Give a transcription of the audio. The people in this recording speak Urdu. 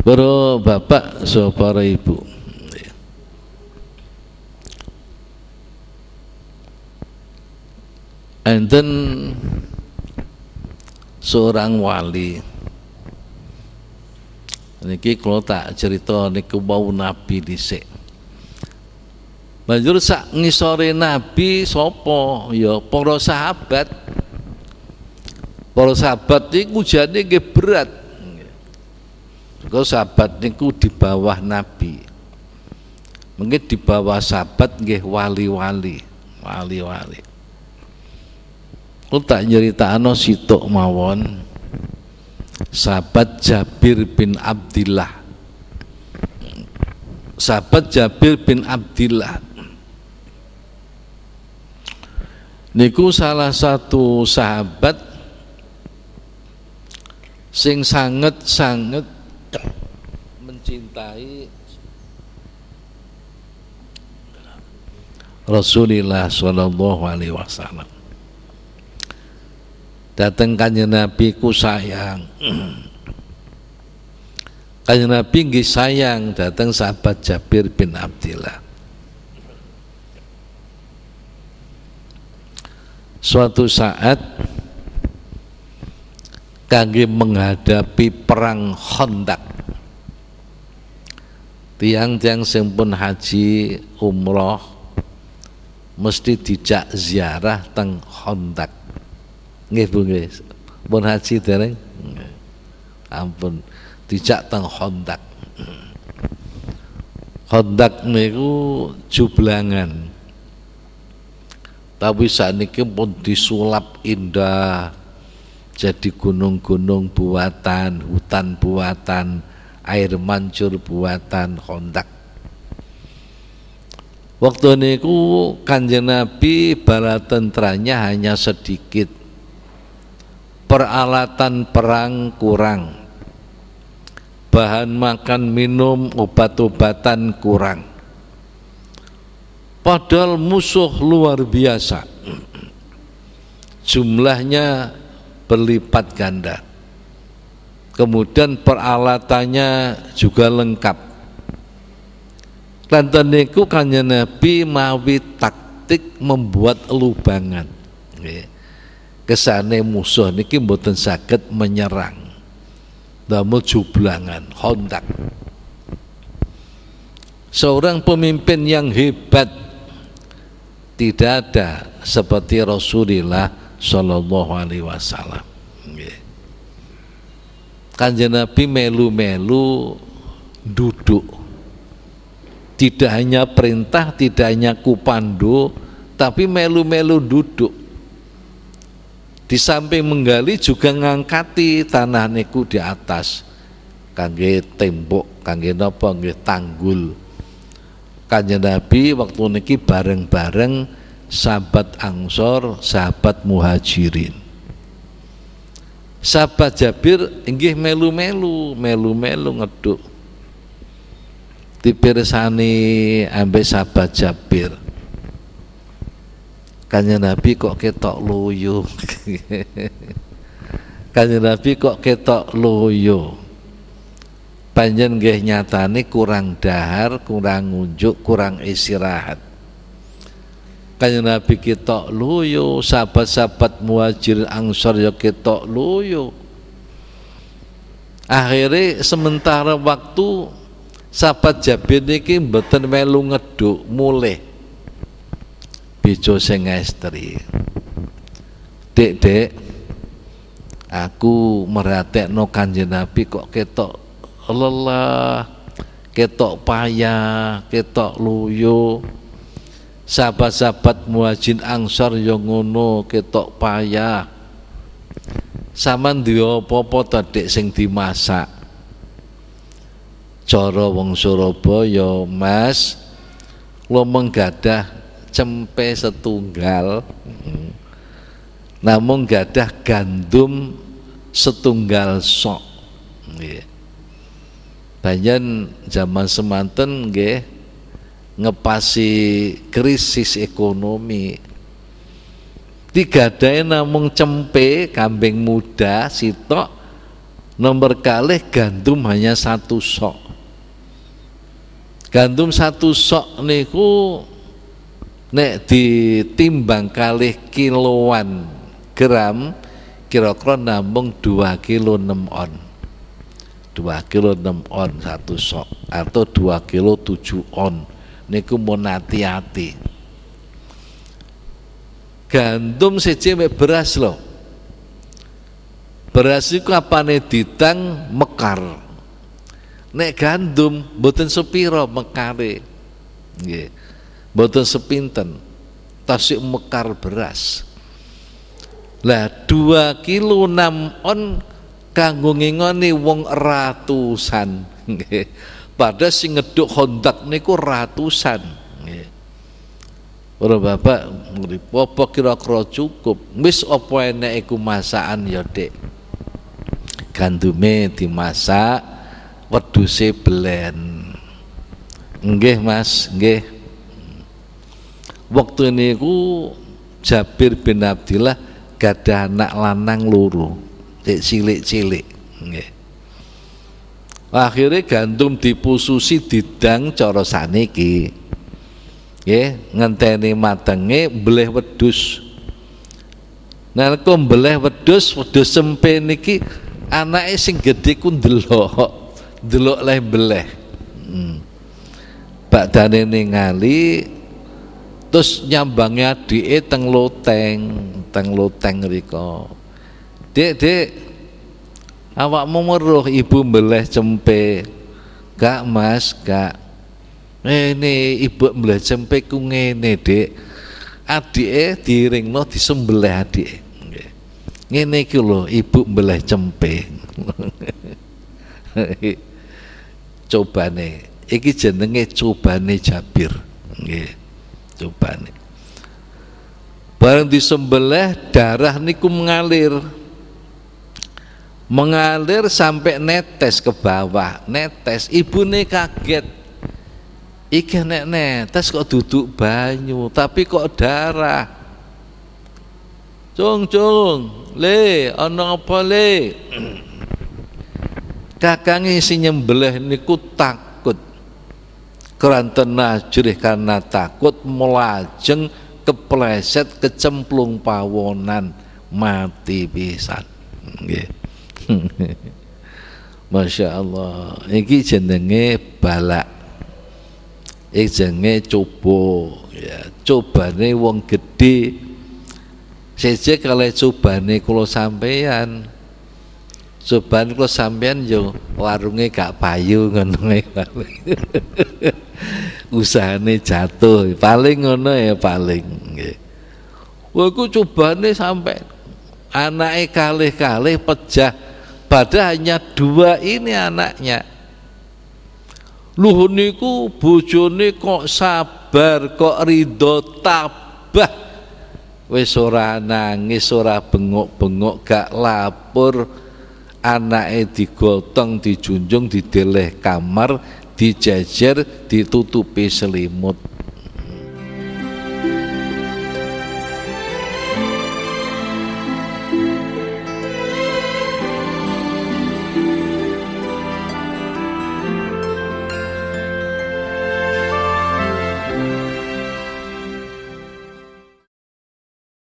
برو بار دن سنگ والی کو چری تو باؤ نپی سے پورس پورس ساپت نیكو ٹھى و نپى ميں گے ٹھيپ و ساپت كے وايا نو اس موپت ذر پين اب سا پت ظ پير پين ابد نيكو سا لاتو سہ پيساں ساغ چنتائی لوالی وسان تہ تکنگا تئنگ تم بن ہاں امر مسط تیر ہندو بن ہاتھی تیریں تنگ ہند ہند میکو چپل تا پیسہ نہیں کہ کنو کو کنون پوا تن پوا تن آئر منچر پوا تنجین پی پلا سات کون کو چملا ہر پات گاندا کمون پر آن کا تاک لو پاگن کسان نے مو سونے کی بوٹن سا کت من روپ لو رنگا تا سپتی رو سو ریلا مولی و کانجنا پی میلو میلو دیا پرینتا تیٹ آئیں کو پانڈو تبھی میلو میلو دوٹو تیس منگا لی چھکن کانتی تانے کتاس کنگے تمبو کانگے ناگے تانگل کاجنا پی وقت نے کی پارن پرن ساپت ہنسور سہپت موہا چیرین سپ چر گہ ملو میلو میلو میلو اٹھوپر سان آپ چاپیرو کجن حپی کے تک لو پنجن گہیا تانی کو ٹہر کو کانجنا پی کو ساپا چیز آن سر ترے سمنتا راکو ساپا برتن میں لوگ پچو سنگائ کانجنا پی کت لولا کت پایا کت لو ست پت مو سر یا پا مندو پوپ تی سنتھی مسا چور و چور پو یو مس لو من کا چمپے سات گا نام کام ستھا سو پینجن ذمن سمان تنگ گ ngepasi krisis ekonomi tiga daya namung cempe kambing muda sitok nomor kali gandum hanya satu sok gandum satu sok niku nek ditimbang kali kiloan gram kira-kira namung dua kilo enam on dua kilo enam on satu sok atau dua kilo tujuh on مکار کی لو نام کا بات کو سن بابا رکر میسو مسا انیدو میتی مساو سے پلین گے ماس گے وکتنی گو چپ پھر پینتیلا نا لانوے چورسانی گلو لانے بنیا تین تنو تنگ ری کو آوا مر یہ پلے چمپے گا ماس گا نیپل نیٹ آتی تیریں بلے آتی ہے چمپے چوپانے یہ چند چاپیر بلکہ کمال منگال در سی تس کا پونے کا تس کو تھا ری اف لیک کر چوری کامپل پاو نان تی سنگ مش ایک چندے پال ایک چندے چوپو چوپر نہیں وی چیک چوپنی کو سام چوپا نے کو سم جارے پاؤ گن پال گئی چھاتو پال پال چوپنے سم پہلے کال ہے پچا ٹو لوہنی کو پوچونی کو ساپر کو تاپ ویسورانا پنگ پنگ کب آئے تھی کو تن تی تلے کمر تی چیچر تی تو پیسلے مت